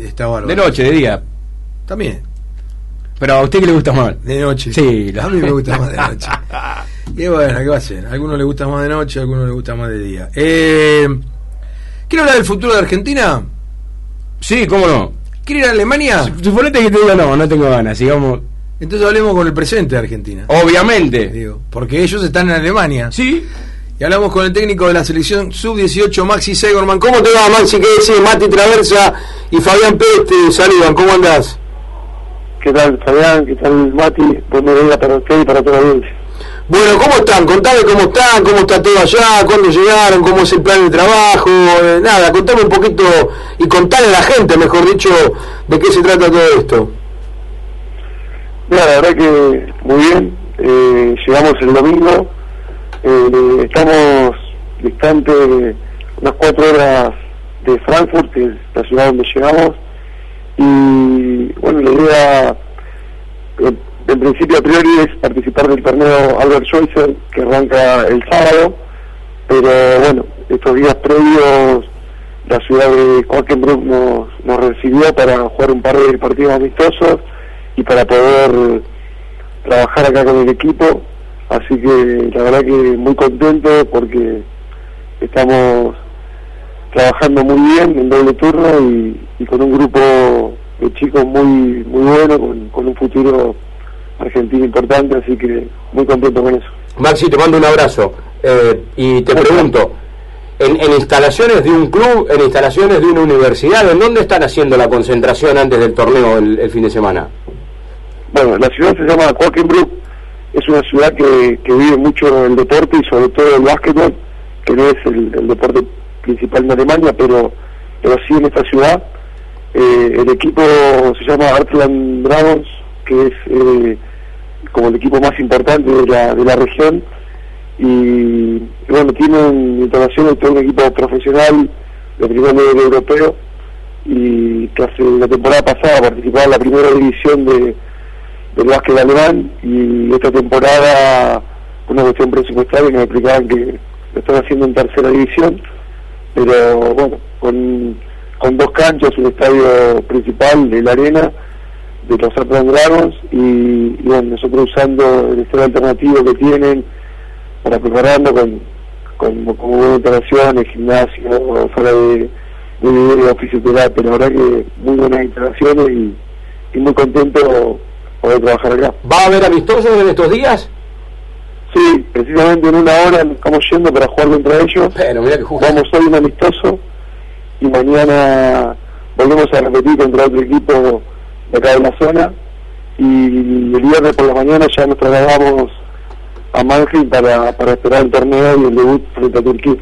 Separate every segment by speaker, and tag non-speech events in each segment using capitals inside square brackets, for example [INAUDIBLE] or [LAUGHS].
Speaker 1: está bárbaro.
Speaker 2: De noche, de día.
Speaker 1: También.
Speaker 2: Pero a usted qué le gusta más?
Speaker 1: De noche.
Speaker 2: Sí,
Speaker 1: a mí me gusta más de noche. [LAUGHS] Y bueno, ¿qué va a ser? A algunos les gusta más de noche, a algunos les gusta más de día. Eh, ¿Quiere hablar del futuro de Argentina?
Speaker 2: Sí, cómo no.
Speaker 1: ¿Quiere ir a Alemania?
Speaker 2: Suponete que te diga no, no tengo ganas, sigamos.
Speaker 1: Entonces hablemos con el presente de Argentina.
Speaker 2: Obviamente.
Speaker 1: Digo, porque ellos están en Alemania.
Speaker 2: Sí.
Speaker 1: Y hablamos con el técnico de la selección sub-18, Maxi Segorman.
Speaker 3: ¿Cómo te va, Maxi? ¿Qué decís? Mati Traversa y Fabián Pérez te saludan. ¿Cómo andás?
Speaker 4: ¿Qué tal, Fabián? ¿Qué tal, Mati? Buen día para usted y para toda la audiencia.
Speaker 3: Bueno, ¿cómo están? Contame cómo están, cómo está todo allá, cuándo llegaron, cómo es el plan de trabajo, eh, nada, contame un poquito y contale a la gente, mejor dicho, de qué se trata todo esto.
Speaker 4: Mira, la verdad que muy bien, eh, llegamos el domingo, eh, estamos distantes unas cuatro horas de Frankfurt, que es la ciudad donde llegamos, y bueno, la idea en principio a priori es participar del torneo Albert Schweitzer que arranca el sábado, pero bueno, estos días previos la ciudad de Quakenbrück nos, nos recibió para jugar un par de partidos amistosos y para poder trabajar acá con el equipo, así que la verdad que muy contento porque estamos trabajando muy bien en doble turno y, con un grupo de chicos muy muy bueno, con, con un futuro Argentina importante, así que muy contento con eso.
Speaker 3: Maxi, te mando un abrazo eh, y te pregunto, en, instalaciones de un club, en instalaciones de una universidad, ¿en dónde están haciendo la concentración antes del torneo el, fin de semana?
Speaker 4: Bueno, la ciudad se llama Quakenbrück, es una ciudad que, vive mucho el deporte y sobre todo el básquetbol, que no es el, deporte principal de Alemania, pero, pero sí en esta ciudad. Eh, el equipo se llama Artland Dragons, que es eh, como el equipo más importante de la, de la región y, bueno, tienen instalaciones todo un equipo profesional de primer nivel europeo y que hace la temporada pasada participaba en la primera división de, del básquet alemán y esta temporada una cuestión presupuestaria me explicaban que lo están haciendo en tercera división pero bueno con, con dos canchas un estadio principal de la arena de los Atlas Dragons y, bueno, nosotros usando el estado alternativo que tienen para prepararlo con, con, instalaciones, gimnasio, fuera de, de, de fisioterapia, la verdad que muy buenas instalaciones y, muy contento poder trabajar acá.
Speaker 3: ¿Va a haber amistosos en estos días?
Speaker 4: Sí, precisamente en una hora estamos yendo para jugar contra ellos.
Speaker 3: Pero mira que
Speaker 4: Vamos hoy un amistoso y mañana volvemos a repetir contra otro equipo acá de la zona y el viernes por la mañana ya nos trasladamos a Mangel para, para esperar el torneo y el debut frente a Turquía.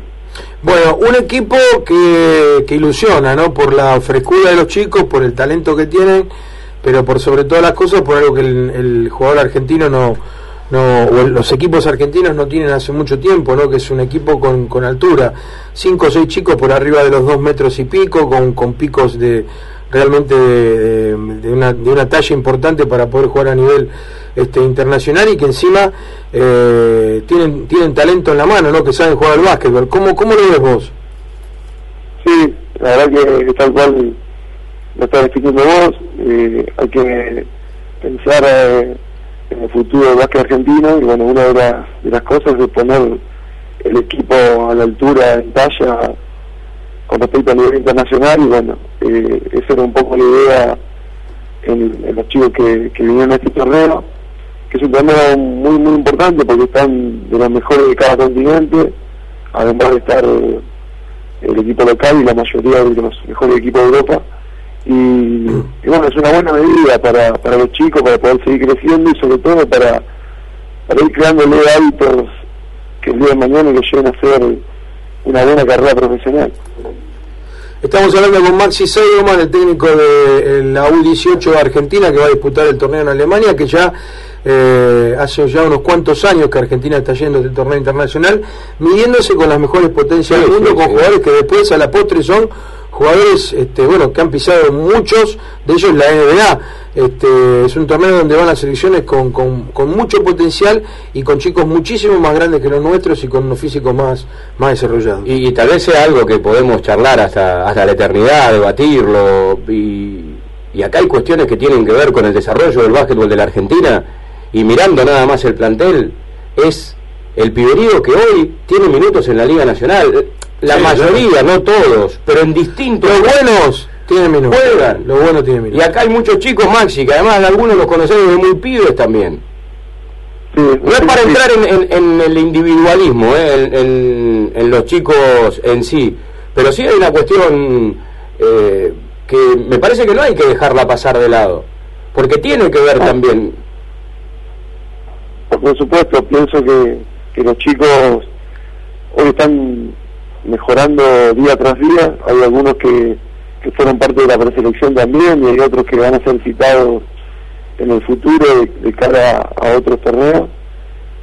Speaker 1: Bueno, un equipo que, que ilusiona, ¿no? Por la frescura de los chicos, por el talento que tienen, pero por sobre todas las cosas por algo que el, jugador argentino no, no los equipos argentinos no tienen hace mucho tiempo, ¿no? Que es un equipo con, con altura, cinco o seis chicos por arriba de los dos metros y pico, con, con picos de realmente de, una, de una talla importante para poder jugar a nivel este, internacional y que encima eh, tienen tienen talento en la mano, ¿no? que saben jugar al básquetbol. ¿Cómo, cómo lo ves vos?
Speaker 4: Sí, la verdad que tal cual lo estás definiendo vos, eh, hay que pensar eh, en el futuro del básquet argentino y bueno, una de, las cosas es poner el equipo a la altura en talla con respecto a nivel internacional y bueno, eh, esa era un poco la idea en, los chicos que, vinieron a este torneo, que es un torneo muy muy importante porque están de los mejores de cada continente, además de estar eh, el equipo local y la mayoría de los mejores equipos de Europa. Y, bueno, es una buena medida para, para los chicos, para poder seguir creciendo y sobre todo para, para ir creándole hábitos que el día de mañana que lleguen a ser una buena carrera profesional.
Speaker 1: Estamos hablando con Maxi Seidemann, el técnico de la U18 Argentina que va a disputar el torneo en Alemania, que ya eh, hace ya unos cuantos años que Argentina está yendo a este torneo internacional, midiéndose con las mejores potencias
Speaker 2: Sí,
Speaker 1: del mundo,
Speaker 2: sí,
Speaker 1: con
Speaker 2: sí.
Speaker 1: jugadores que después a la postre son jugadores este, bueno, que han pisado muchos de ellos la NBA. Este, es un torneo donde van las selecciones con, con, mucho potencial y con chicos muchísimo más grandes que los nuestros y con unos físicos más, más desarrollados.
Speaker 2: Y, y tal vez sea algo que podemos charlar hasta, hasta la eternidad, debatirlo. Y, y acá hay cuestiones que tienen que ver con el desarrollo del básquetbol de la Argentina. Y mirando nada más el plantel, es el piberío que hoy tiene minutos en la Liga Nacional. La
Speaker 1: Sí,
Speaker 2: mayoría, no todos, pero en distintos.
Speaker 1: Los buenos tienen minutos.
Speaker 2: Juegan.
Speaker 1: Los buenos tienen
Speaker 2: Y
Speaker 1: minutos.
Speaker 2: acá hay muchos chicos, Maxi, que además algunos los conocemos de muy pibes también.
Speaker 4: Sí,
Speaker 2: No es para entrar en, en- en el individualismo, eh, en, en- en los chicos en sí, pero sí hay una cuestión eh, que me parece que no hay que dejarla pasar de lado, porque tiene que ver también.
Speaker 4: Por supuesto, pienso que, que los chicos hoy están mejorando día tras día. Hay algunos que, que fueron parte de la preselección también y hay otros que van a ser citados en el futuro de, cara a, otros torneos.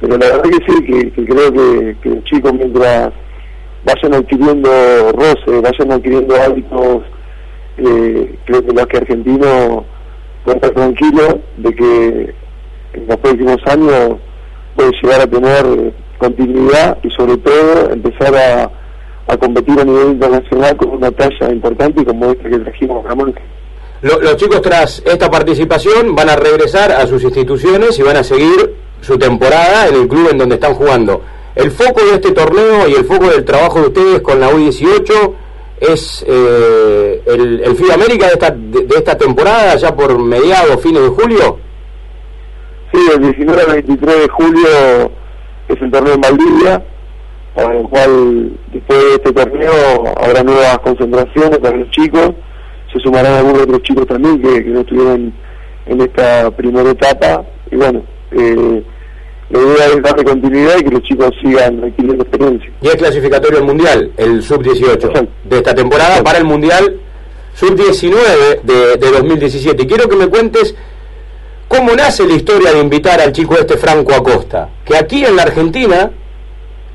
Speaker 4: Pero la verdad que sí, que, creo que, los chicos mientras vayan adquiriendo roce, vayan adquiriendo hábitos, eh, creo que los que argentinos pueden estar tranquilos de que en los próximos años puede llegar a tener eh, continuidad y sobre todo empezar a, a competir a nivel internacional con una talla importante como esta que trajimos a.
Speaker 2: Lo- los chicos tras esta participación van a regresar a sus instituciones y van a seguir su temporada en el club en donde están jugando. El foco de este torneo y el foco del trabajo de ustedes con la U18 es eh, el, el FIBA América de esta, de, de esta temporada, ya por mediados, fines de julio.
Speaker 4: Sí, el 19 al 23 de julio es el torneo en Valdivia, para el cual después de este torneo habrá nuevas concentraciones para los chicos, se sumarán algunos otros chicos también que, que no estuvieron en esta primera etapa, y bueno, eh, la idea es darle continuidad y que los chicos sigan adquiriendo experiencia.
Speaker 2: Y es clasificatorio al Mundial, el Sub-18
Speaker 4: Exacto.
Speaker 2: de esta temporada para el Mundial Sub-19 de, de 2017. Y quiero que me cuentes cómo nace la historia de invitar al chico este Franco Acosta, que aquí en la Argentina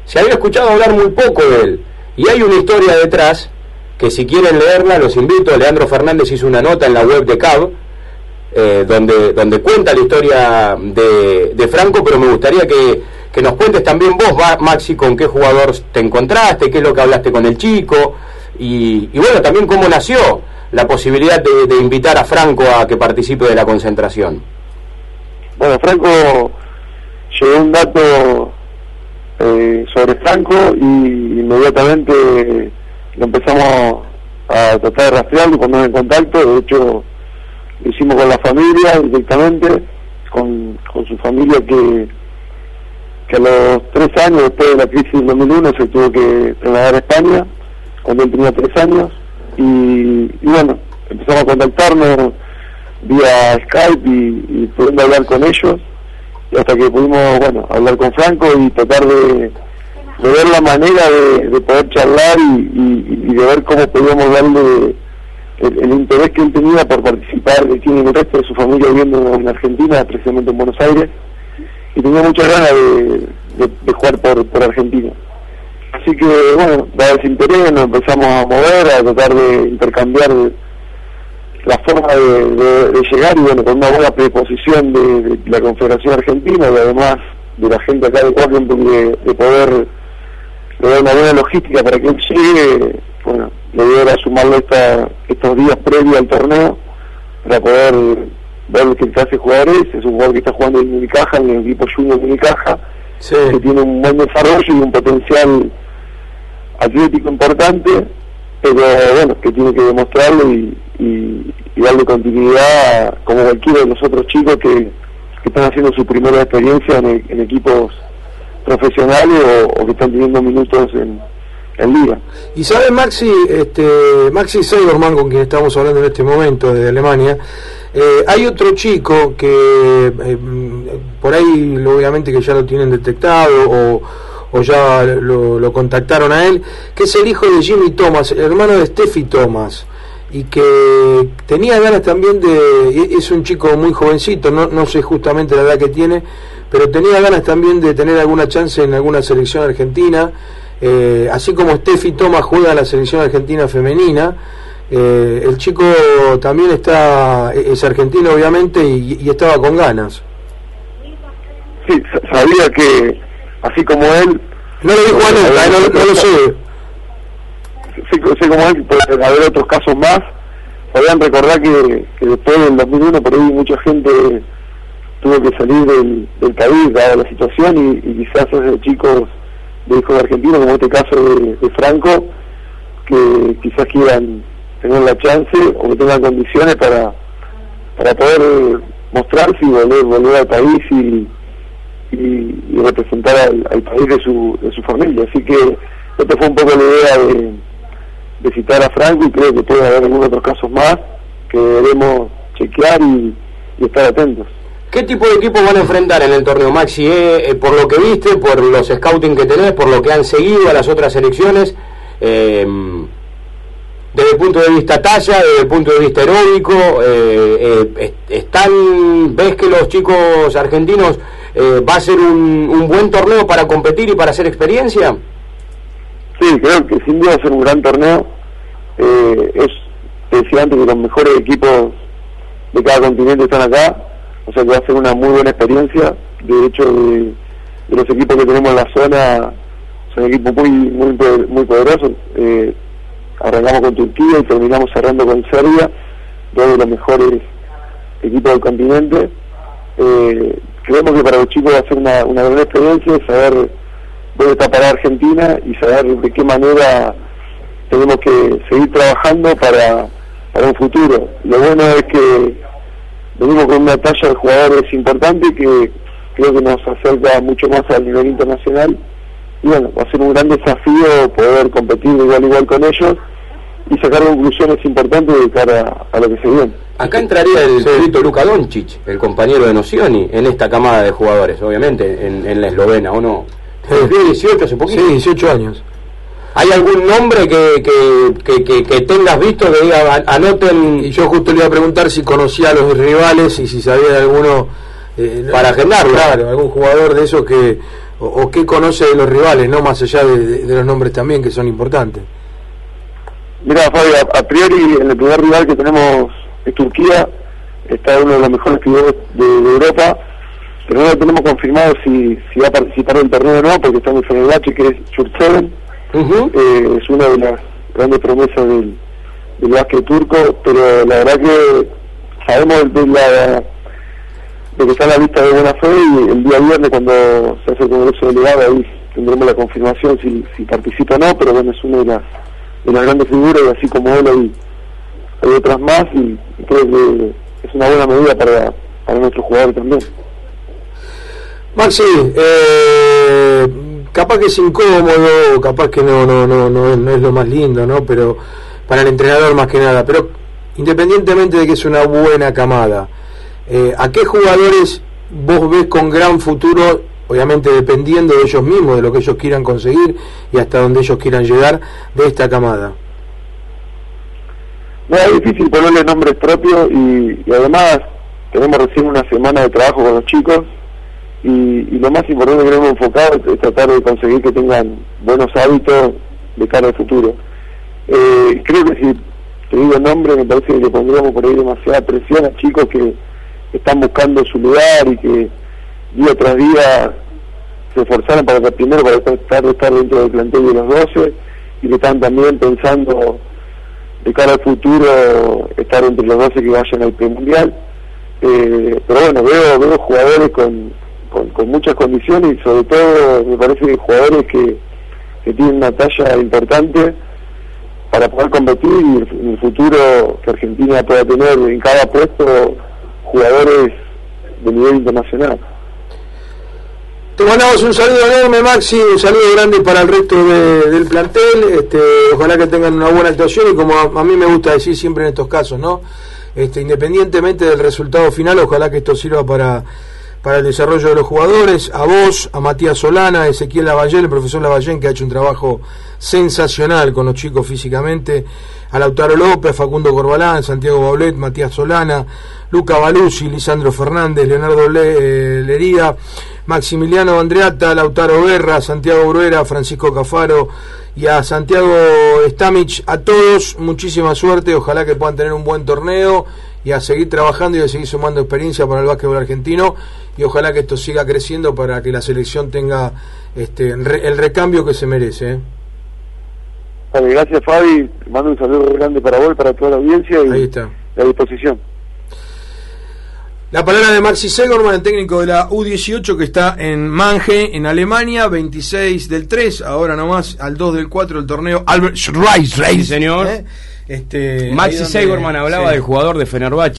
Speaker 2: se había escuchado hablar muy poco de él. Y hay una historia detrás que si quieren leerla los invito. Leandro Fernández hizo una nota en la web de CAB eh, donde, donde cuenta la historia de, Franco, pero me gustaría que, que nos cuentes también vos, Ma- Maxi, con qué jugador te encontraste, qué es lo que hablaste con el chico, y, bueno, también cómo nació la posibilidad de invitar a Franco a que participe de la concentración.
Speaker 4: Bueno, Franco llegó un dato eh, sobre Franco y inmediatamente lo empezamos a tratar de rastrearlo y ponerlo en contacto. De hecho, lo hicimos con la familia directamente, con, su familia que, que a los tres años después de la crisis del 2001 se tuvo que trasladar a España, cuando él tenía tres años. Y bueno, empezamos a contactarnos vía Skype y, pudiendo hablar con ellos y hasta que pudimos bueno hablar con Franco y tratar de, de ver la manera de, de poder charlar y, de ver cómo podíamos darle el, interés que él tenía por participar que tiene el resto de su familia viviendo en Argentina precisamente en Buenos Aires y tenía muchas ganas de, de- de jugar por, por Argentina. Así que bueno dado ese interés nos empezamos a mover a tratar de intercambiar la forma de, de- de llegar y bueno, con una buena predisposición de, de la Confederación Argentina y además de la gente acá de Quakenburg de, de poder de dar una buena logística para que él llegue, bueno, la idea era sumarlo esta, estos días previos al torneo para poder ver qué clase de jugador es, es un jugador que está jugando en Unicaja, en el equipo junior de Unicaja,
Speaker 1: Sí.
Speaker 4: que tiene un buen desarrollo y un potencial atlético importante, pero bueno, que tiene que demostrarlo y, y- y darle continuidad como cualquiera de los otros chicos que, que están haciendo su primera experiencia en, equipos profesionales o, que están teniendo minutos en, en liga.
Speaker 1: Y sabes, Maxi, este, Maxi Seiderman, con quien estamos hablando en este momento de Alemania, eh, hay otro chico que eh, mm, por ahí obviamente que ya lo tienen detectado o, ya lo, lo contactaron a él, que es el hijo de Jimmy Thomas, hermano de Steffi Thomas. Y que tenía ganas también de, es un chico muy jovencito, no, no sé justamente la edad que tiene, pero tenía ganas también de tener alguna chance en alguna selección argentina, eh, así como Steffi Thomas juega en la selección argentina femenina, eh, el chico también está, es argentino obviamente y, estaba con ganas.
Speaker 4: Sí, sabía que así como él...
Speaker 1: No lo dijo a nunca, no, no, lo sé.
Speaker 4: Sí, como él, puede haber otros casos más. Podrían recordar que, que después del 2001 por ahí mucha gente tuvo que salir del, del país dada la situación y, quizás esos chicos de hijos argentinos, como este caso de, Franco, que quizás quieran tener la chance o que tengan condiciones para, para poder mostrarse y volver, volver al país y, y, representar al, país de su, de su familia. Así que esta fue un poco la idea de, de citar a Franco y creo que puede haber algunos otros casos más que debemos chequear y, estar atentos.
Speaker 2: ¿Qué tipo de equipos van a enfrentar en el torneo, Maxi? Eh, eh, por lo que viste, por los scouting que tenés, por lo que han seguido a las otras selecciones, eh, desde el punto de vista talla, desde el punto de vista heroico, eh, eh, están, ¿ves que los chicos argentinos va a ser un, buen torneo para competir y para hacer experiencia?
Speaker 4: Sí, creo que sin duda va a ser un gran torneo. Es, decía antes que los mejores equipos de cada continente están acá, o sea que va a ser una muy buena experiencia. De hecho, de, los equipos que tenemos en la zona, son equipos muy muy, muy poderosos arrancamos con Turquía y terminamos cerrando con Serbia, dos de los mejores equipos del continente. Eh, creemos que para los chicos va a ser una, una gran experiencia saber dónde está para Argentina y saber de qué manera tenemos que seguir trabajando para, para un futuro. Lo bueno es que venimos con una talla de jugadores importante que creo que nos acerca mucho más al nivel internacional y bueno, va a ser un gran desafío poder competir igual igual con ellos y sacar conclusiones importantes de cara a, lo que se viene.
Speaker 2: Acá entraría el señorito Luka Doncic, el compañero de Nocioni, en esta camada de jugadores, obviamente, en, la eslovena, ¿o no?
Speaker 1: ¿Tiene 18 hace poquito? Sí, 18 años.
Speaker 2: ¿Hay algún nombre que, que, que, que, tengas visto que diga, anoten?
Speaker 1: Y yo justo le iba a preguntar si conocía a los rivales y si sabía de alguno...
Speaker 2: Eh, para agendarlo.
Speaker 1: Claro, algún jugador de esos que o, qué conoce de los rivales, no más allá de, los nombres también que son importantes.
Speaker 4: Mira, Fabio, a, priori en el primer rival que tenemos es Turquía, está uno de los mejores jugadores de, Europa, pero no lo tenemos confirmado si, si va a participar en el torneo o no, porque está en el Fenerbahce, que es Eh, es una de las grandes promesas del, del básquet turco, pero la verdad que sabemos de la de que está en la lista de buena fe y el día viernes cuando se hace el Congreso Delegado ahí tendremos la confirmación si, si participa o no, pero bueno, es una de las, de las grandes figuras y así como él hay, hay otras más y, creo que es una buena medida para, para nuestros jugadores también.
Speaker 1: Maxi, eh, capaz que es incómodo, capaz que no, no, no, no, no es lo más lindo, ¿no? Pero para el entrenador más que nada, pero independientemente de que es una buena camada, eh, ¿A qué jugadores vos ves con gran futuro, obviamente dependiendo de ellos mismos, de lo que ellos quieran conseguir y hasta donde ellos quieran llegar de esta camada?
Speaker 4: No, es difícil ponerle nombres propios y, además tenemos recién una semana de trabajo con los chicos y, lo más importante que hemos enfocado es, tratar de conseguir que tengan buenos hábitos de cara al futuro. Eh, creo que si te digo nombre me parece que le pondríamos por ahí demasiada presión a chicos que están buscando su lugar y que día tras día se esforzaron para primero para estar, estar dentro del plantel de los 12 y que están también pensando de cara al futuro estar entre los 12 que vayan al premundial. Eh, pero bueno, veo, veo jugadores con, con, muchas condiciones y sobre todo me parece que jugadores que, que tienen una talla importante para poder competir y en el futuro que Argentina pueda tener en cada puesto jugadores de nivel internacional.
Speaker 1: Te mandamos un saludo enorme, Maxi, un saludo grande para el resto del plantel. Este, ojalá que tengan una buena actuación y como a, mí me gusta decir siempre en estos casos, ¿no? Este, independientemente del resultado final, ojalá que esto sirva para para el desarrollo de los jugadores, a vos, a Matías Solana, a Ezequiel Lavallén, el profesor Lavallén, que ha hecho un trabajo sensacional con los chicos físicamente, a Lautaro López, Facundo Corbalán, Santiago Baulet, Matías Solana, Luca Baluzzi, Lisandro Fernández, Leonardo Le, eh, Lería, Maximiliano Andreata, Lautaro Guerra, Santiago Bruera, Francisco Cafaro y a Santiago Stamich, a todos muchísima suerte, ojalá que puedan tener un buen torneo y a seguir trabajando y a seguir sumando experiencia para el básquetbol argentino y ojalá que esto siga creciendo para que la selección tenga este, el recambio que se merece. ¿eh?
Speaker 4: gracias Fabi, mando un saludo grande para vos, para toda la audiencia y a disposición.
Speaker 1: La palabra de Maxi Segorman, el técnico de la U18 que está en Mange, en Alemania, 26 del 3, ahora nomás al 2 del 4 el torneo Albert Schreis,
Speaker 2: señor. ¿Eh? Este, Maxi Segorman hablaba del jugador de Fenerbahce